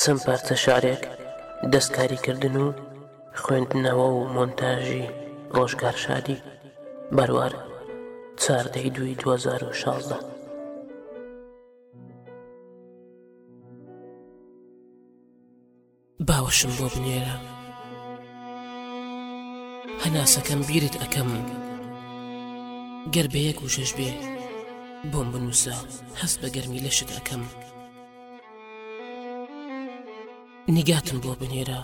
چەند پارچە شارێک دەستکاریکردن و خوێندنەوە و مۆنتاژی ڕۆژگار شادی بەروار چاردەی دوی 2016. باوەشم بۆ بنێرە هەناسەکەم بیرت ئەەکەم گەر بە یەک وشەش بێ بۆم بنووسە هەست بە گەرمی لەشت ئەەکەم نیگاتم بۆ بنێرە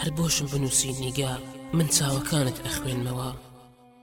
هەر بۆشم بنووسی نیگا من چاوەکانت ئەخوێنمەوە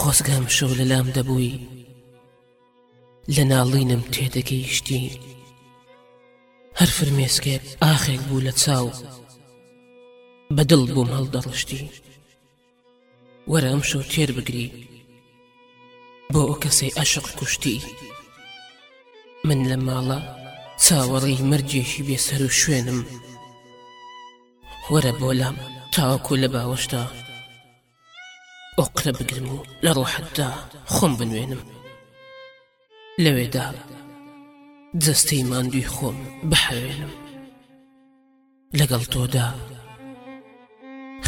خۆزگە ئەمشەو لە لام دەبووی لە ناڵینم تێدەگەیشتی هەر فرمێسکێ ئاخێک بوو لە چاو بە دڵ بووم هەڵدەڕشتی وەرە ئەمشەو تێر بگری بۆ ئەو کەسەی ئەشق کوشتی من لە ماڵە چاوەڕی مەرجێکی بێسەر و شوێنم وەرە بۆ لام تاوەکو لە باوەشدا ئۆقرە بگرم و لە ڕۆحەتدا خۆم بنوێنم لەوێدا جەستەی ماندوی خۆم بحەوێنم لەگەڵ تۆدا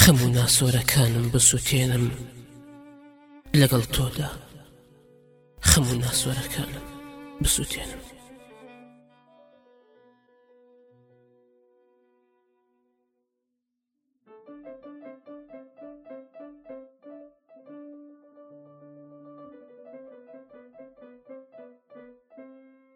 خەم و ناسۆرەکانم بسووتێنم لەگەڵ تۆدا خەم و ناسۆرەکانم بسووتێنم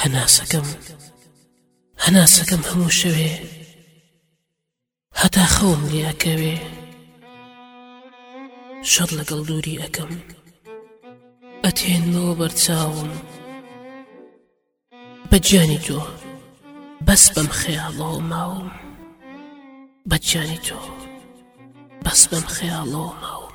هەناسەکەم هەناسەکەم هەموو شەوێ هەتا خەوم لێ ئەکەوێ شەڕ لەگەڵ دووری ئەەکەم ئەتێنمەوە بەرچاوم بە گیانی تۆ بەس بەم خەیاڵەوە ماوم بە گیانی تۆ بەس بەم خەیاڵەوە ماوم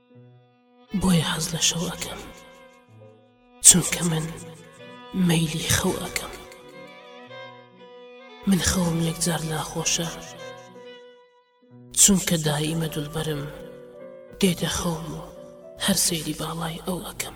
بۆیە حەز لە شەو ئەکەم چونکە من مەیلی خەو ئەکەم من خەوم یەکجار ناخۆشە چونکە دایمە دولبەرم دێتە خەوم و هەر سەیری باڵای ئەو ئەەکەم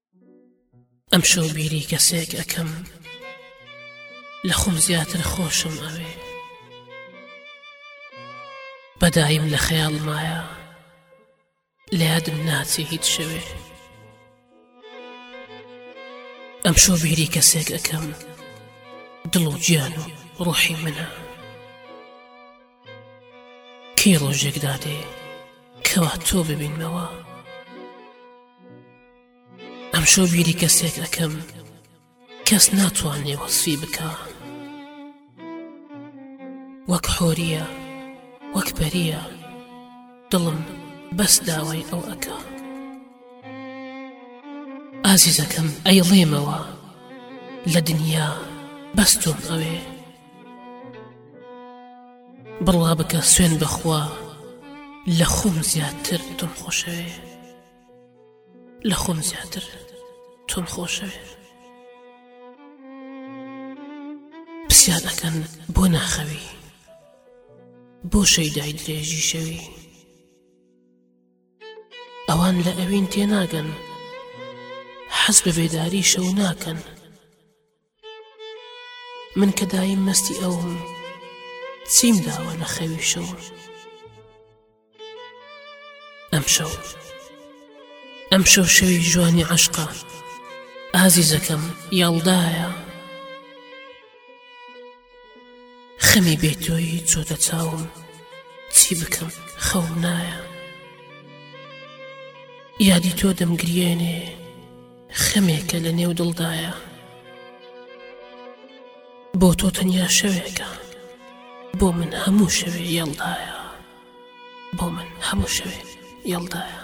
ئەمشەو بیری کەسێک ئەەکەم لە خۆم زیاتر خۆشم ئەوێ بەدایم لە خەیاڵ مایە لە یادم ناچێ هیچ شەوێ ئەم شۆ بیری کەسێک ئەەکەم دڵ و گیان و ڕۆحی منە کەی ڕۆژێکدا دێ کەوا تۆ ببینمەوە ئەمشۆ بیری کەسێک ئەەکەم کەس ناتوانێ وەسفی بکە وەک حۆریە وەک بەریە دڵم بەس داوای ئەو ئەەکە ئازیزەکەم ئەیڵێمەوە لە دنیا بەس تۆم ئەوێ بڕوا بکە سوێن بخوا لە خۆم زیاتر تۆم خۆشەوێ لە خۆم زیاتر تۆم خۆشەوێ پرسیار ئەکەن بۆ ناخەوی بۆ شەیدای درێژی شەوی ئەوان لە ئەوین تێناگەن حەز بە بێداری شەو ناکەن من کە دایم مەستی ئەوم چیم داوە لە خەوی شەوم ئەمشەو ئەمشەو شەوی ژوانی عشقا ئازیزەکەم یاڵدایە خەمی بێتۆی چۆتە چاوم چی بکەم خەوم نایە یادی تۆ دەمگرێنێ خەمێکە لە نێو دڵدایە بۆ تۆ تەنیا شەوێکە بۆ من هەموو شەوێ یەڵدایە بۆ من هەموو شەوێ یەڵدایە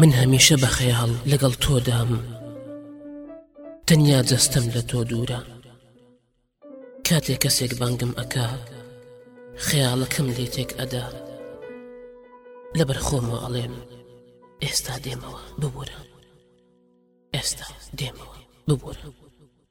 من هەمیشە بە خەیاڵ لەگەڵ تۆدام تەنیا جەستەم لە تۆ دوورە کاتێک کەسێک بانگم ئەکا خەیاڵەکەم لێ تێک ئەدا لە بەرخۆمەوە ئەڵێم ئێستا دێمەوە ببورە ئێستا دێمەوە ببورە